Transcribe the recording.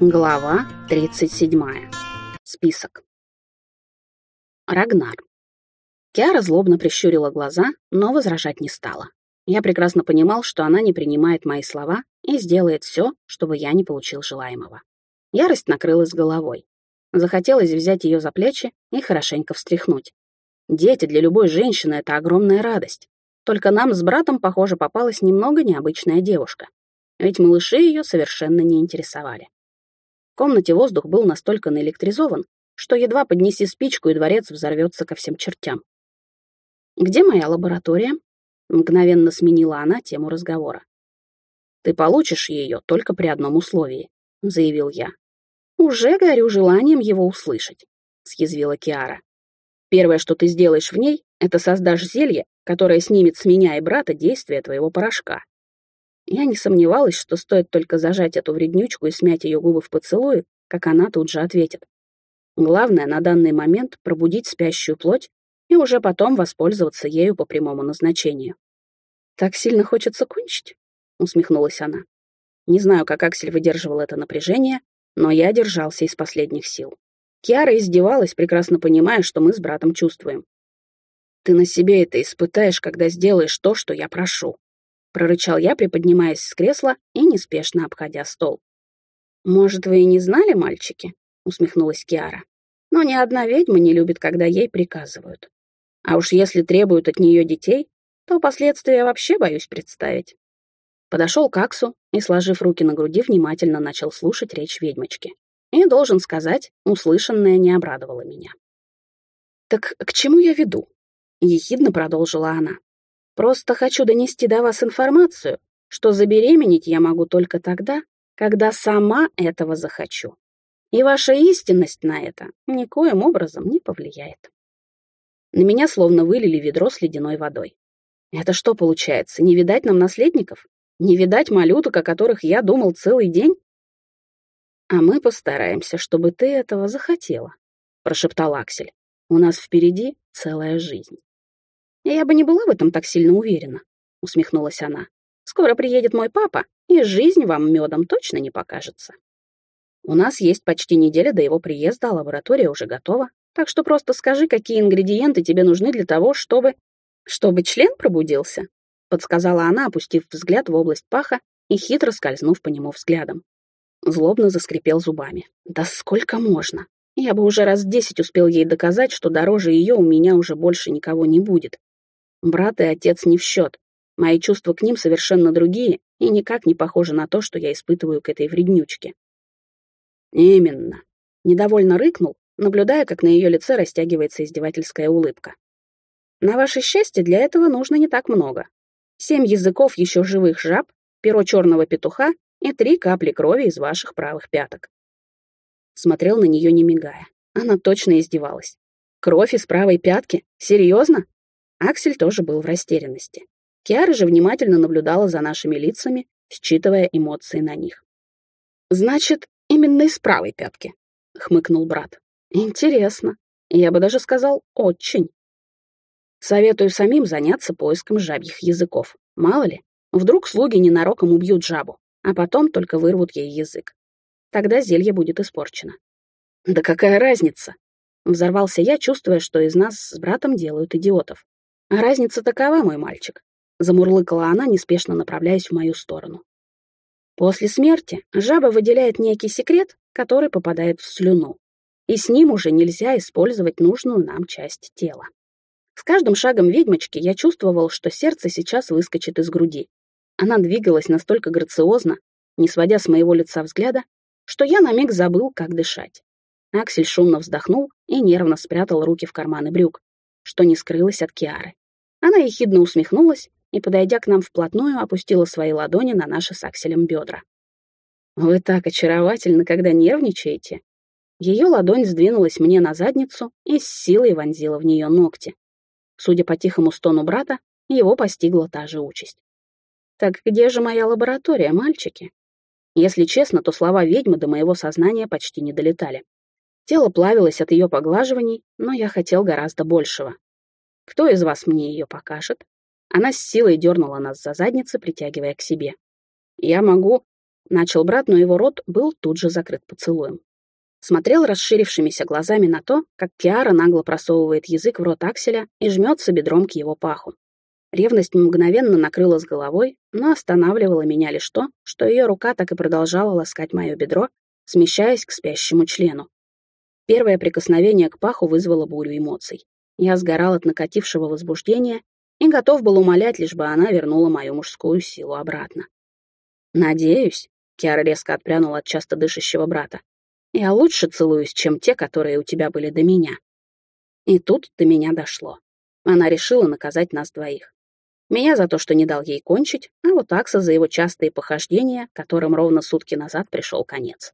Глава 37. Список. Рагнар. Киара злобно прищурила глаза, но возражать не стала. Я прекрасно понимал, что она не принимает мои слова и сделает все, чтобы я не получил желаемого. Ярость накрылась головой. Захотелось взять ее за плечи и хорошенько встряхнуть. Дети для любой женщины — это огромная радость. Только нам с братом, похоже, попалась немного необычная девушка. Ведь малыши ее совершенно не интересовали комнате воздух был настолько наэлектризован, что едва поднеси спичку, и дворец взорвется ко всем чертям. «Где моя лаборатория?» — мгновенно сменила она тему разговора. «Ты получишь ее только при одном условии», — заявил я. «Уже горю желанием его услышать», — съязвила Киара. «Первое, что ты сделаешь в ней, это создашь зелье, которое снимет с меня и брата действие твоего порошка. Я не сомневалась, что стоит только зажать эту вреднючку и смять ее губы в поцелуе, как она тут же ответит. Главное на данный момент пробудить спящую плоть и уже потом воспользоваться ею по прямому назначению. «Так сильно хочется кончить?» — усмехнулась она. Не знаю, как Аксель выдерживал это напряжение, но я держался из последних сил. Киара издевалась, прекрасно понимая, что мы с братом чувствуем. «Ты на себе это испытаешь, когда сделаешь то, что я прошу», — прорычал я, приподнимаясь с кресла и неспешно обходя стол. «Может, вы и не знали, мальчики?» — усмехнулась Киара. «Но ни одна ведьма не любит, когда ей приказывают. А уж если требуют от нее детей, то последствия вообще боюсь представить». Подошел к Аксу и, сложив руки на груди, внимательно начал слушать речь ведьмочки. И, должен сказать, услышанное не обрадовало меня. «Так к чему я веду?» — ехидно продолжила она. Просто хочу донести до вас информацию, что забеременеть я могу только тогда, когда сама этого захочу. И ваша истинность на это никоим образом не повлияет. На меня словно вылили ведро с ледяной водой. Это что получается, не видать нам наследников? Не видать малюток, о которых я думал целый день? А мы постараемся, чтобы ты этого захотела, прошептал Аксель. У нас впереди целая жизнь. «Я бы не была в этом так сильно уверена», — усмехнулась она. «Скоро приедет мой папа, и жизнь вам медом точно не покажется. У нас есть почти неделя до его приезда, а лаборатория уже готова. Так что просто скажи, какие ингредиенты тебе нужны для того, чтобы... Чтобы член пробудился?» — подсказала она, опустив взгляд в область паха и хитро скользнув по нему взглядом. Злобно заскрипел зубами. «Да сколько можно? Я бы уже раз десять успел ей доказать, что дороже ее у меня уже больше никого не будет. Брат и отец не в счет. Мои чувства к ним совершенно другие и никак не похожи на то, что я испытываю к этой вреднючке. Именно. Недовольно рыкнул, наблюдая, как на ее лице растягивается издевательская улыбка. На ваше счастье, для этого нужно не так много. Семь языков еще живых жаб, перо черного петуха и три капли крови из ваших правых пяток. Смотрел на нее, не мигая. Она точно издевалась. Кровь из правой пятки? Серьезно? Аксель тоже был в растерянности. Киара же внимательно наблюдала за нашими лицами, считывая эмоции на них. «Значит, именно из правой пятки», — хмыкнул брат. «Интересно. Я бы даже сказал, очень. Советую самим заняться поиском жабьих языков. Мало ли, вдруг слуги ненароком убьют жабу, а потом только вырвут ей язык. Тогда зелье будет испорчено». «Да какая разница?» Взорвался я, чувствуя, что из нас с братом делают идиотов. «Разница такова, мой мальчик», — замурлыкала она, неспешно направляясь в мою сторону. После смерти жаба выделяет некий секрет, который попадает в слюну, и с ним уже нельзя использовать нужную нам часть тела. С каждым шагом ведьмочки я чувствовал, что сердце сейчас выскочит из груди. Она двигалась настолько грациозно, не сводя с моего лица взгляда, что я на миг забыл, как дышать. Аксель шумно вздохнул и нервно спрятал руки в карманы брюк, что не скрылось от Киары. Она ехидно усмехнулась и, подойдя к нам вплотную, опустила свои ладони на наши с Акселем бедра. «Вы так очаровательны, когда нервничаете!» Ее ладонь сдвинулась мне на задницу и с силой вонзила в нее ногти. Судя по тихому стону брата, его постигла та же участь. «Так где же моя лаборатория, мальчики?» Если честно, то слова ведьмы до моего сознания почти не долетали. Тело плавилось от ее поглаживаний, но я хотел гораздо большего. Кто из вас мне ее покажет?» Она с силой дернула нас за задницы, притягивая к себе. «Я могу...» Начал брат, но его рот был тут же закрыт поцелуем. Смотрел расширившимися глазами на то, как Киара нагло просовывает язык в рот Акселя и жмется бедром к его паху. Ревность мгновенно накрыла с головой, но останавливала меня лишь то, что ее рука так и продолжала ласкать мое бедро, смещаясь к спящему члену. Первое прикосновение к паху вызвало бурю эмоций. Я сгорал от накатившего возбуждения и готов был умолять, лишь бы она вернула мою мужскую силу обратно. «Надеюсь», — Киара резко отпрянула от часто дышащего брата, «я лучше целуюсь, чем те, которые у тебя были до меня». И тут до меня дошло. Она решила наказать нас двоих. Меня за то, что не дал ей кончить, а вот Акса за его частые похождения, которым ровно сутки назад пришел конец.